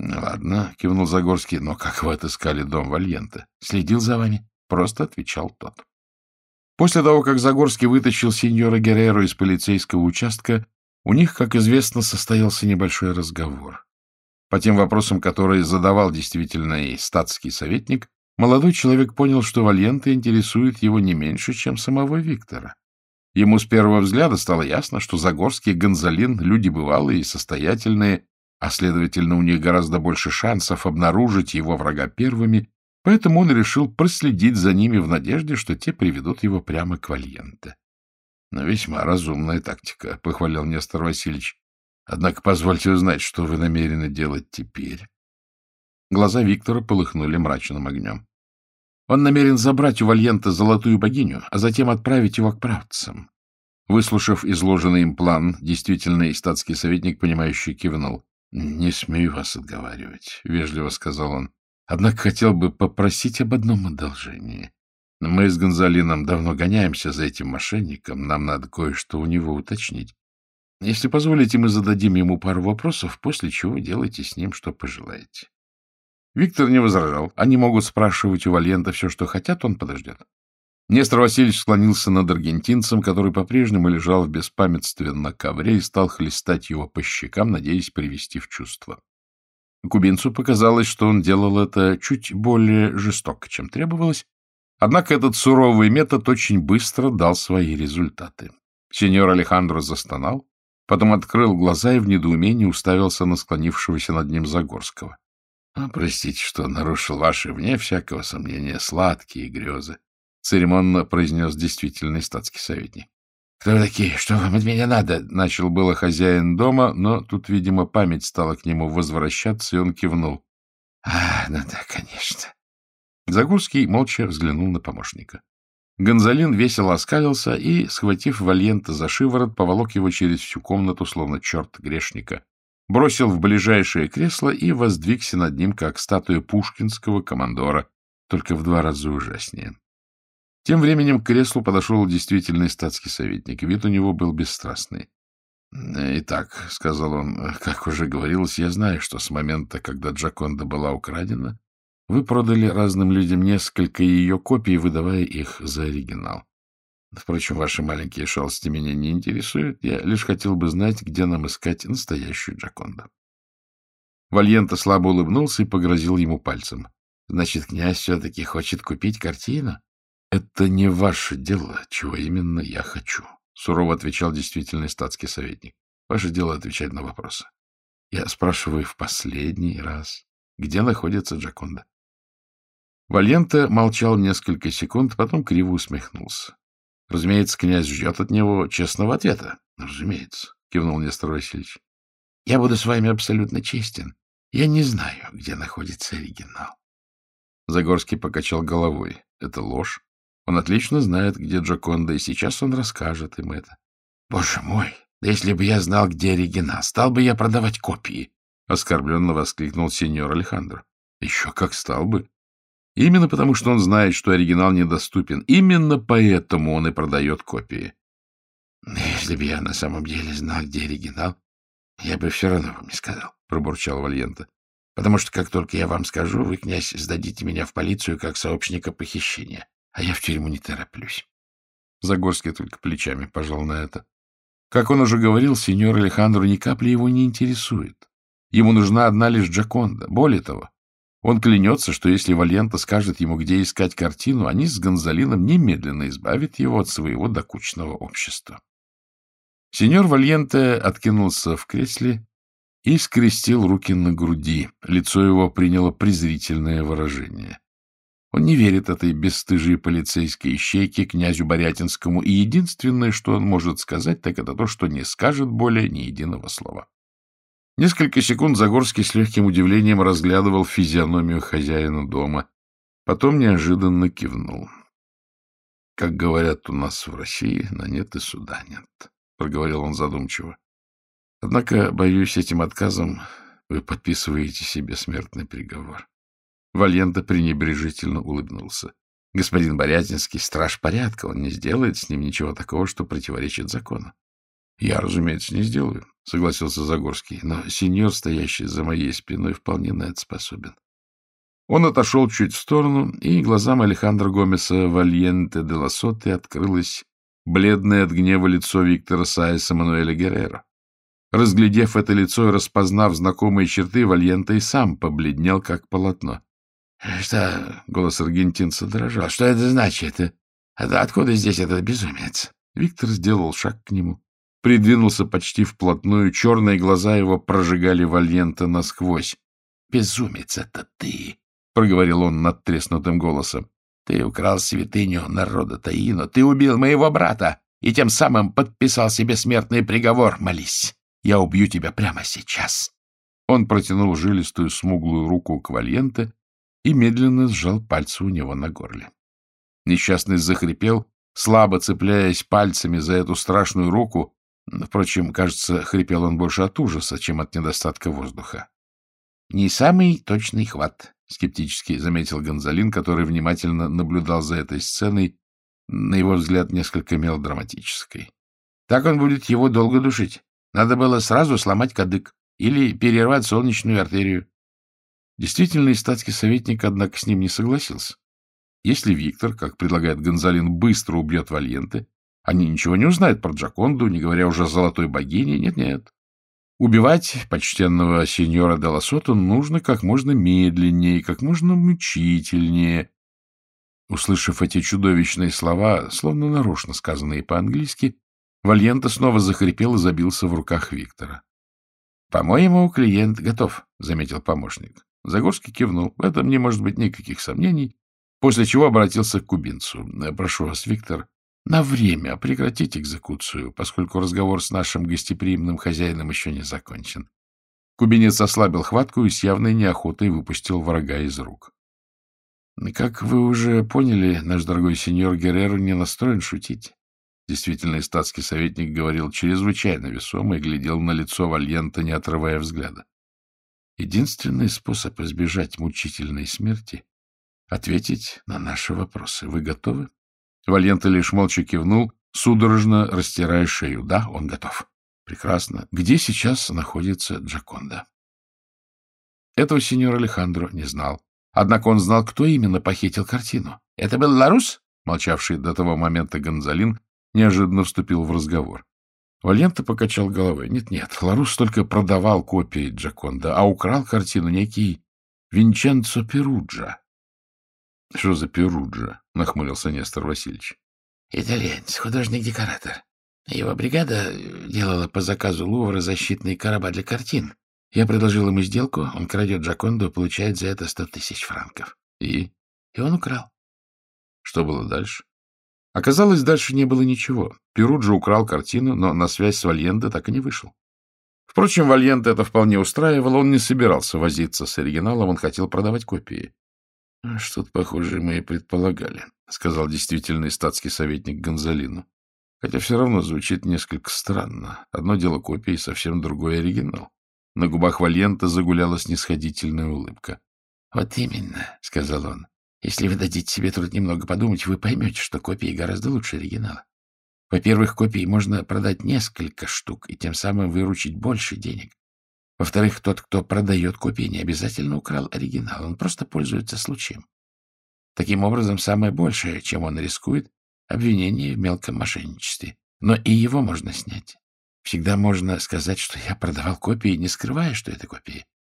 ладно, — кивнул Загорский, — но как вы отыскали дом Вальента? — Следил за вами, — просто отвечал тот. После того, как Загорский вытащил сеньора Герреро из полицейского участка, у них, как известно, состоялся небольшой разговор. По тем вопросам, которые задавал действительно и статский советник, молодой человек понял, что Вальента интересует его не меньше, чем самого Виктора. Ему с первого взгляда стало ясно, что Загорский и Гонзалин — люди бывалые и состоятельные, а, следовательно, у них гораздо больше шансов обнаружить его врага первыми, поэтому он решил проследить за ними в надежде, что те приведут его прямо к Вальенте. Но весьма разумная тактика, — похвалил Нестор Васильевич. Однако позвольте узнать, что вы намерены делать теперь. Глаза Виктора полыхнули мрачным огнем. Он намерен забрать у Вальента золотую богиню, а затем отправить его к правцам. Выслушав изложенный им план, действительный статский советник, понимающий, кивнул. — Не смею вас отговаривать, — вежливо сказал он. — Однако хотел бы попросить об одном одолжении. Мы с Гонзалином давно гоняемся за этим мошенником, нам надо кое-что у него уточнить. Если позволите, мы зададим ему пару вопросов, после чего делайте с ним, что пожелаете. Виктор не возражал. Они могут спрашивать у Вальента все, что хотят, он подождет. Нестор Васильевич склонился над аргентинцем, который по-прежнему лежал в беспамятстве на ковре и стал хлестать его по щекам, надеясь привести в чувство. Кубинцу показалось, что он делал это чуть более жестоко, чем требовалось, Однако этот суровый метод очень быстро дал свои результаты. Сеньор Алехандро застонал, потом открыл глаза и в недоумении уставился на склонившегося над ним Загорского. «А, — Простите, что нарушил ваши, вне всякого сомнения, сладкие грезы, — церемонно произнес действительный статский советник. — Кто вы такие? Что вам от меня надо? — начал было хозяин дома, но тут, видимо, память стала к нему возвращаться, и он кивнул. — А, ну да, конечно. Загорский молча взглянул на помощника. Гонзалин весело оскалился и, схватив Вальента за шиворот, поволок его через всю комнату, словно черт грешника, бросил в ближайшее кресло и воздвигся над ним, как статуя пушкинского командора, только в два раза ужаснее. Тем временем к креслу подошел действительный статский советник. Вид у него был бесстрастный. «Итак», — сказал он, — «как уже говорилось, я знаю, что с момента, когда Джаконда была украдена, вы продали разным людям несколько ее копий, выдавая их за оригинал. Впрочем, ваши маленькие шалости меня не интересуют. Я лишь хотел бы знать, где нам искать настоящую Джаконду. Вальента слабо улыбнулся и погрозил ему пальцем. — Значит, князь все-таки хочет купить картину? — Это не ваше дело, чего именно я хочу, — сурово отвечал действительный статский советник. — Ваше дело отвечать на вопросы. Я спрашиваю в последний раз, где находится Джаконда? Вальента молчал несколько секунд, потом криво усмехнулся. — Разумеется, князь ждет от него честного ответа. — Разумеется, — кивнул Нестор Васильевич. — Я буду с вами абсолютно честен. Я не знаю, где находится оригинал. Загорский покачал головой. Это ложь. Он отлично знает, где Джоконда, и сейчас он расскажет им это. — Боже мой! Да если бы я знал, где оригинал, стал бы я продавать копии! — оскорбленно воскликнул сеньор Алехандро. — Еще как стал бы! Именно потому, что он знает, что оригинал недоступен. Именно поэтому он и продает копии. Если бы я на самом деле знал, где оригинал, я бы все равно вам не сказал, — пробурчал Вальента. Потому что как только я вам скажу, вы, князь, сдадите меня в полицию как сообщника похищения, а я в тюрьму не тороплюсь. Загорский только плечами пожал на это. Как он уже говорил, сеньор Алехандро ни капли его не интересует. Ему нужна одна лишь Джаконда. Более того, он клянется, что если Валента скажет ему, где искать картину, они с Гонзалином немедленно избавят его от своего докучного общества. Сеньор Вальенте откинулся в кресле и скрестил руки на груди. Лицо его приняло презрительное выражение. Он не верит этой бесстыжей полицейской ищейке, князю Борятинскому, и единственное, что он может сказать, так это то, что не скажет более ни единого слова. Несколько секунд Загорский с легким удивлением разглядывал физиономию хозяина дома. Потом неожиданно кивнул. — Как говорят у нас в России, на нет и суда нет, — проговорил он задумчиво. — Однако, боюсь, этим отказом вы подписываете себе смертный приговор. Вальента пренебрежительно улыбнулся. Господин Борятинский — страж порядка, он не сделает с ним ничего такого, что противоречит закону. — Я, разумеется, не сделаю, — согласился Загорский, — но сеньор, стоящий за моей спиной, вполне на это способен. Он отошел чуть в сторону, и глазам Алехандро Гомеса Вальенте де Лосоте открылось бледное от гнева лицо Виктора Саеса Мануэля Геррера. Разглядев это лицо и распознав знакомые черты, Вальенте и сам побледнел, как полотно. — Что? — голос аргентинца дрожал. — Что это значит? Это откуда здесь этот безумец? Виктор сделал шаг к нему придвинулся почти вплотную, черные глаза его прожигали Вальента насквозь. — Безумец это ты! — проговорил он надтреснутым голосом. — Ты украл святыню народа Таино, ты убил моего брата и тем самым подписал себе смертный приговор. Молись, я убью тебя прямо сейчас. Он протянул жилистую смуглую руку к Вальенте и медленно сжал пальцы у него на горле. Несчастный захрипел, слабо цепляясь пальцами за эту страшную руку, Впрочем, кажется, хрипел он больше от ужаса, чем от недостатка воздуха. — Не самый точный хват, — скептически заметил Гонзалин, который внимательно наблюдал за этой сценой, на его взгляд, несколько мелодраматической. — Так он будет его долго душить. Надо было сразу сломать кадык или перервать солнечную артерию. Действительный статский советник, однако, с ним не согласился. Если Виктор, как предлагает Гонзалин, быстро убьет Вальенте, они ничего не узнают про Джаконду, не говоря уже о золотой богине. Нет-нет. Убивать почтенного сеньора Деласоту нужно как можно медленнее, как можно мучительнее. Услышав эти чудовищные слова, словно нарочно сказанные по-английски, Вальента снова захрипел и забился в руках Виктора. — По-моему, клиент готов, — заметил помощник. Загорский кивнул. В этом не может быть никаких сомнений, после чего обратился к кубинцу. — Прошу вас, Виктор, на время прекратить экзекуцию, поскольку разговор с нашим гостеприимным хозяином еще не закончен. Кубинец ослабил хватку и с явной неохотой выпустил врага из рук. Как вы уже поняли, наш дорогой сеньор Герреро не настроен шутить. Действительно, статский советник говорил чрезвычайно весомо и глядел на лицо Вальента, не отрывая взгляда. Единственный способ избежать мучительной смерти — ответить на наши вопросы. Вы готовы? Вальента лишь молча кивнул, судорожно растирая шею. Да, он готов. Прекрасно. Где сейчас находится Джаконда? Этого сеньор Алехандро не знал. Однако он знал, кто именно похитил картину. Это был Ларус? Молчавший до того момента Гонзалин неожиданно вступил в разговор. Вальента покачал головой. Нет-нет, Ларус только продавал копии Джаконда, а украл картину некий Винченцо Перуджа. — Что за Перуджа? — нахмурился Нестор Васильевич. — Итальянец, художник-декоратор. Его бригада делала по заказу Лувра защитные короба для картин. Я предложил ему сделку, он крадет Джаконду получает за это сто тысяч франков. И? И он украл. Что было дальше? Оказалось, дальше не было ничего. Перуджи украл картину, но на связь с Вальенде так и не вышел. Впрочем, Вальенде это вполне устраивало, он не собирался возиться с оригиналом, он хотел продавать копии. — Что-то похожее мы и предполагали, — сказал действительный статский советник Гонзалину. Хотя все равно звучит несколько странно. Одно дело копии, совсем другой оригинал. На губах Вальента загуляла снисходительная улыбка. — Вот именно, — сказал он. — Если вы дадите себе труд немного подумать, вы поймете, что копии гораздо лучше оригинала. Во-первых, копии можно продать несколько штук и тем самым выручить больше денег. Во-вторых, тот, кто продает копии, не обязательно украл оригинал, он просто пользуется случаем. Таким образом, самое большее, чем он рискует, — обвинение в мелком мошенничестве. Но и его можно снять. Всегда можно сказать, что я продавал копии, не скрывая, что это копии. —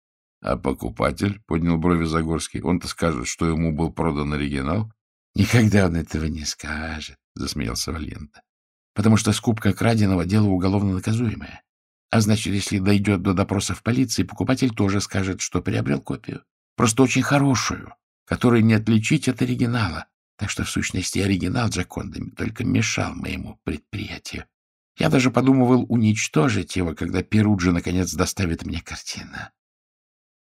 А покупатель, — поднял брови Загорский, — он-то скажет, что ему был продан оригинал? — Никогда он этого не скажет, — засмеялся Вальента. — Потому что скупка краденого — дело уголовно наказуемое. А значит, если дойдет до допроса в полиции, покупатель тоже скажет, что приобрел копию. Просто очень хорошую, которую не отличить от оригинала. Так что, в сущности, оригинал Джаконда только мешал моему предприятию. Я даже подумывал уничтожить его, когда Перуджи наконец доставит мне картину. —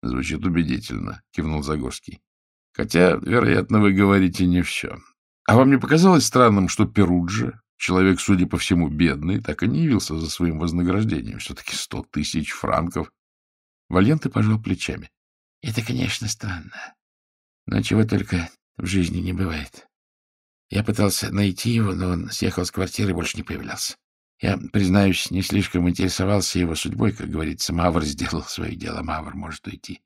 Звучит убедительно, — кивнул Загорский. — Хотя, вероятно, вы говорите не все. А вам не показалось странным, что Перуджи, человек, судя по всему, бедный, так и не явился за своим вознаграждением? Все-таки сто тысяч франков. Вальенты пожал плечами. — Это, конечно, странно. Но чего только в жизни не бывает. Я пытался найти его, но он съехал с квартиры и больше не появлялся. Я, признаюсь, не слишком интересовался его судьбой. Как говорится, Мавр сделал свое дело, Мавр может уйти.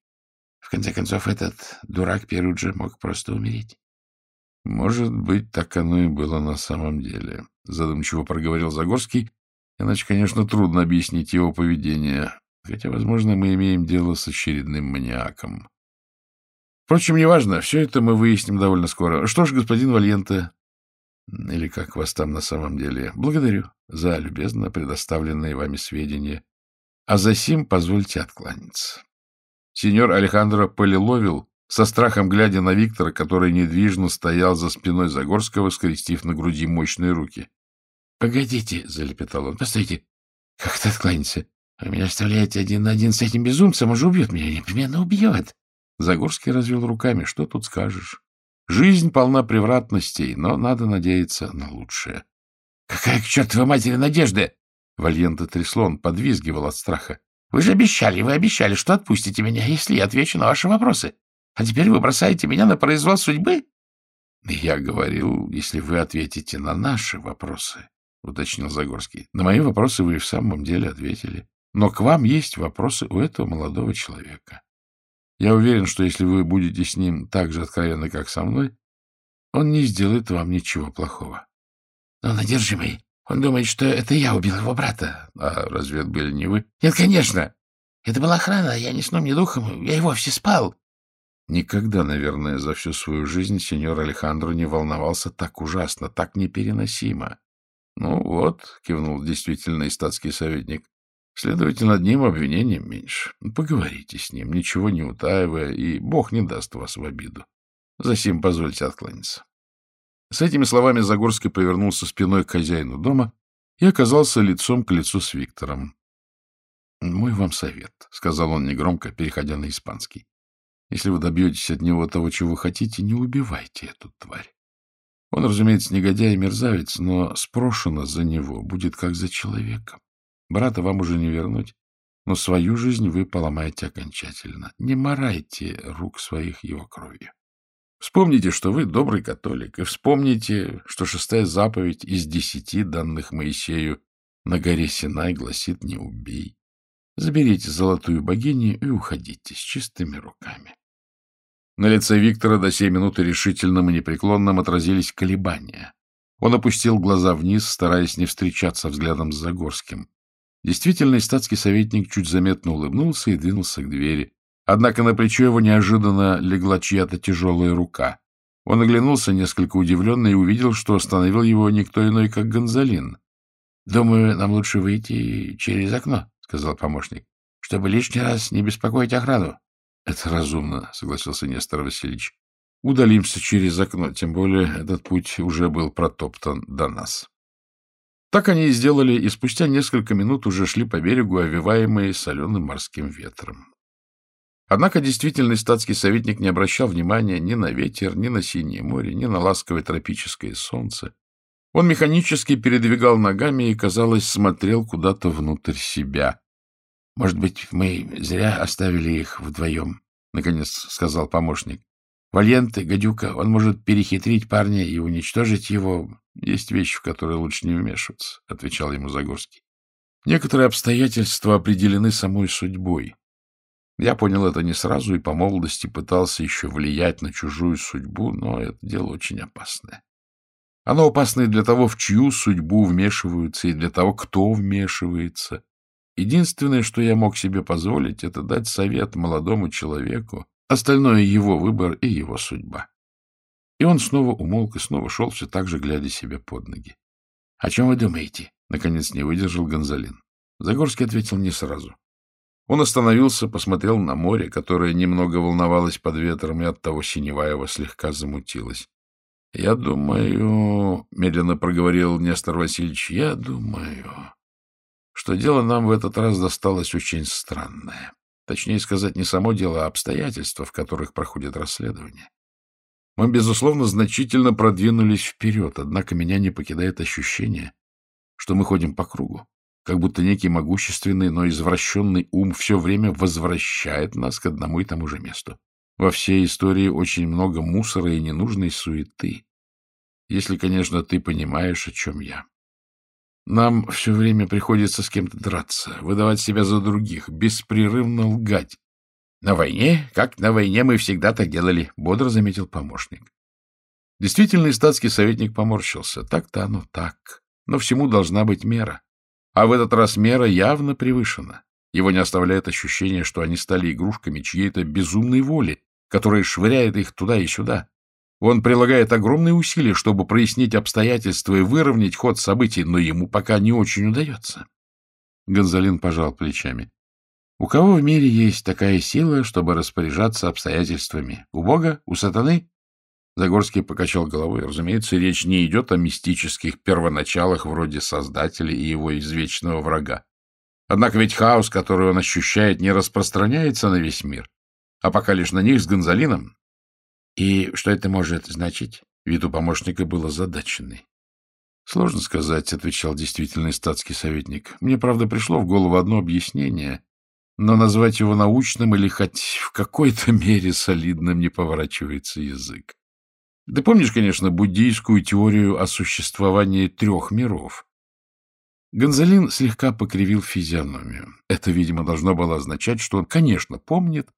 В конце концов, этот дурак Перуджа мог просто умереть. — Может быть, так оно и было на самом деле, — задумчиво проговорил Загорский. Иначе, конечно, трудно объяснить его поведение, хотя, возможно, мы имеем дело с очередным маниаком. Впрочем, неважно, все это мы выясним довольно скоро. Что ж, господин Вальенте, или как вас там на самом деле, благодарю за любезно предоставленные вами сведения. А за сим позвольте откланяться. Сеньор Алехандро Полиловил, со страхом глядя на Виктора, который недвижно стоял за спиной Загорского, скрестив на груди мощные руки. — Погодите, — залепетал он, — постойте, как ты откланяться? Вы меня оставляете один на один с этим безумцем, он же убьет меня, непременно убьет. Загорский развел руками. Что тут скажешь? Жизнь полна превратностей, но надо надеяться на лучшее. — Какая к чертовой матери надежда? Вальента трясло, он подвизгивал от страха. — Вы же обещали, вы обещали, что отпустите меня, если я отвечу на ваши вопросы. А теперь вы бросаете меня на произвол судьбы? — Я говорил, если вы ответите на наши вопросы, — уточнил Загорский. — На мои вопросы вы в самом деле ответили. Но к вам есть вопросы у этого молодого человека. Я уверен, что если вы будете с ним так же откровенны, как со мной, он не сделает вам ничего плохого. — Но он одержимый. Он думает, что это я убил его брата. — А разве это были не вы? — Нет, конечно. Это была охрана, я ни сном, ни духом, я и вовсе спал. Никогда, наверное, за всю свою жизнь сеньор Алехандро не волновался так ужасно, так непереносимо. — Ну вот, — кивнул действительно статский советник, Следовательно, одним обвинением меньше. Поговорите с ним, ничего не утаивая, и Бог не даст вас в обиду. Засим позвольте откланяться. С этими словами Загорский повернулся спиной к хозяину дома и оказался лицом к лицу с Виктором. — Мой вам совет, — сказал он негромко, переходя на испанский. Если вы добьетесь от него того, чего вы хотите, не убивайте эту тварь. Он, разумеется, негодяй и мерзавец, но спрошено за него будет как за человека. Брата вам уже не вернуть, но свою жизнь вы поломаете окончательно. Не морайте рук своих его кровью. Вспомните, что вы добрый католик, и вспомните, что шестая заповедь из десяти, данных Моисею на горе Синай, гласит «не убей». Заберите золотую богиню и уходите с чистыми руками. На лице Виктора до сей минуты решительным и непреклонным отразились колебания. Он опустил глаза вниз, стараясь не встречаться взглядом с Загорским. Действительный статский советник чуть заметно улыбнулся и двинулся к двери. Однако на плечо его неожиданно легла чья-то тяжелая рука. Он оглянулся несколько удивленно и увидел, что остановил его никто иной, как Гонзалин. — Думаю, нам лучше выйти через окно, — сказал помощник, — чтобы лишний раз не беспокоить охрану. — Это разумно, — согласился Нестор Васильевич. — Удалимся через окно, тем более этот путь уже был протоптан до нас. Так они и сделали, и спустя несколько минут уже шли по берегу, овиваемые соленым морским ветром. Однако действительный статский советник не обращал внимания ни на ветер, ни на синее море, ни на ласковое тропическое солнце. Он механически передвигал ногами и, казалось, смотрел куда-то внутрь себя. — Может быть, мы зря оставили их вдвоем, — наконец сказал помощник. — Вальенты, гадюка, он может перехитрить парня и уничтожить его. Есть вещи, в которые лучше не вмешиваться, — отвечал ему Загорский. Некоторые обстоятельства определены самой судьбой. Я понял это не сразу и по молодости пытался еще влиять на чужую судьбу, но это дело очень опасное. Оно опасно и для того, в чью судьбу вмешиваются, и для того, кто вмешивается. Единственное, что я мог себе позволить, это дать совет молодому человеку. Остальное — его выбор и его судьба. И он снова умолк и снова шел, все так же глядя себе под ноги. — О чем вы думаете? — наконец не выдержал Гонзалин. Загорский ответил не сразу. Он остановился, посмотрел на море, которое немного волновалось под ветром, и оттого синева его слегка замутилась. — Я думаю, — медленно проговорил Нестор Васильевич, — я думаю, что дело нам в этот раз досталось очень странное. Точнее сказать, не само дело, а обстоятельства, в которых проходит расследование. Мы, безусловно, значительно продвинулись вперед, однако меня не покидает ощущение, что мы ходим по кругу как будто некий могущественный, но извращенный ум все время возвращает нас к одному и тому же месту. Во всей истории очень много мусора и ненужной суеты. Если, конечно, ты понимаешь, о чем я. Нам все время приходится с кем-то драться, выдавать себя за других, беспрерывно лгать. На войне, как на войне, мы всегда так делали, — бодро заметил помощник. Действительный статский советник поморщился. Так-то оно так. Но всему должна быть мера. А в этот раз мера явно превышена. Его не оставляет ощущение, что они стали игрушками чьей-то безумной воли, которая швыряет их туда и сюда. Он прилагает огромные усилия, чтобы прояснить обстоятельства и выровнять ход событий, но ему пока не очень удается. Гонзалин пожал плечами. У кого в мире есть такая сила, чтобы распоряжаться обстоятельствами? У Бога? У сатаны? Загорский покачал головой. Разумеется, речь не идет о мистических первоначалах вроде Создателя и его извечного врага. Однако ведь хаос, который он ощущает, не распространяется на весь мир, а пока лишь на них с Гонзалином. И что это может значить? Вид у помощника был озадаченный. Сложно сказать, — отвечал действительный статский советник. Мне, правда, пришло в голову одно объяснение, но назвать его научным или хоть в какой-то мере солидным не поворачивается язык. Ты помнишь, конечно, буддийскую теорию о существовании трех миров? Гонзалин слегка покривил физиономию. Это, видимо, должно было означать, что он, конечно, помнит,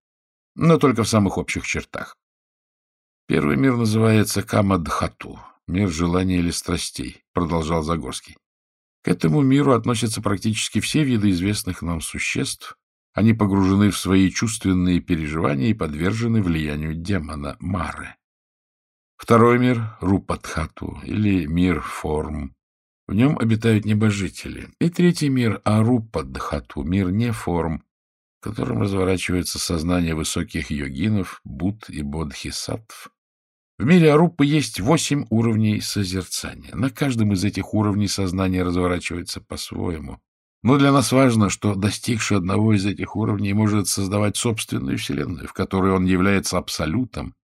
но только в самых общих чертах. Первый мир называется Камадхату, мир желаний или страстей, продолжал Загорский. К этому миру относятся практически все виды известных нам существ. Они погружены в свои чувственные переживания и подвержены влиянию демона Мары. Второй мир — Рупатхату, или мир форм. В нем обитают небожители. И третий мир — Арупадхату, мир не форм, в котором разворачивается сознание высоких йогинов, Буд и Бодхисаттв. В мире Аруппы есть восемь уровней созерцания. На каждом из этих уровней сознание разворачивается по-своему. Но для нас важно, что достигший одного из этих уровней может создавать собственную вселенную, в которой он является абсолютом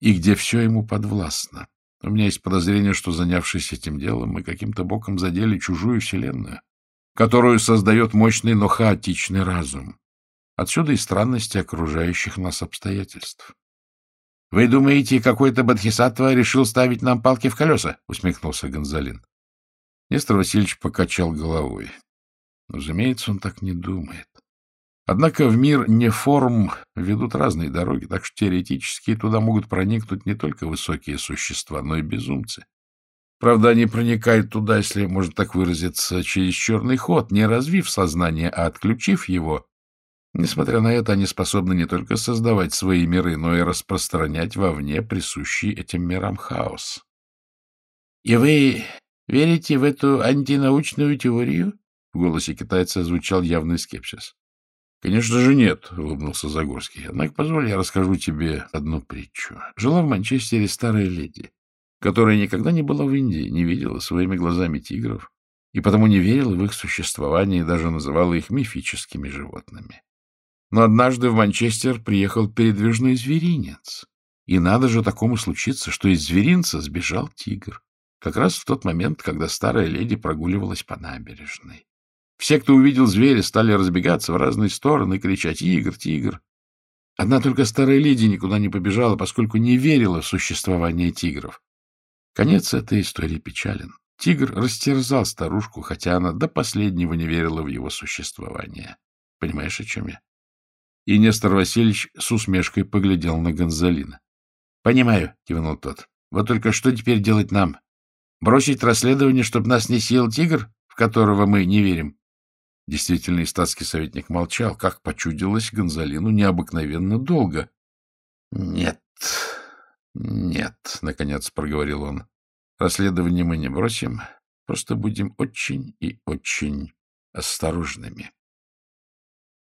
и где все ему подвластно. У меня есть подозрение, что, занявшись этим делом, мы каким-то боком задели чужую вселенную, которую создает мощный, но хаотичный разум. Отсюда и странности окружающих нас обстоятельств. — Вы думаете, какой-то Бодхисаттва решил ставить нам палки в колеса? — усмехнулся Гонзалин. Нестор Васильевич покачал головой. Разумеется, он так не думает. Однако в мир не форм ведут разные дороги, так что теоретически туда могут проникнуть не только высокие существа, но и безумцы. Правда, они проникают туда, если можно так выразиться, через черный ход, не развив сознание, а отключив его. Несмотря на это, они способны не только создавать свои миры, но и распространять вовне присущий этим мирам хаос. — И вы верите в эту антинаучную теорию? В голосе китайца звучал явный скепсис. — Конечно же нет, — улыбнулся Загорский. — Однако позволь, я расскажу тебе одну притчу. Жила в Манчестере старая леди, которая никогда не была в Индии, не видела своими глазами тигров и потому не верила в их существование и даже называла их мифическими животными. Но однажды в Манчестер приехал передвижной зверинец. И надо же такому случиться, что из зверинца сбежал тигр. Как раз в тот момент, когда старая леди прогуливалась по набережной. Все, кто увидел зверя, стали разбегаться в разные стороны и кричать «Тигр! Тигр!». Одна только старая леди никуда не побежала, поскольку не верила в существование тигров. Конец этой истории печален. Тигр растерзал старушку, хотя она до последнего не верила в его существование. Понимаешь, о чем я? И Нестор Васильевич с усмешкой поглядел на Гонзалина. — Понимаю, — кивнул тот. — Вот только что теперь делать нам? Бросить расследование, чтобы нас не съел тигр, в которого мы не верим? Действительный статский советник молчал, как почудилось Гонзалину необыкновенно долго. — Нет, нет, — наконец проговорил он. — Расследование мы не бросим, просто будем очень и очень осторожными.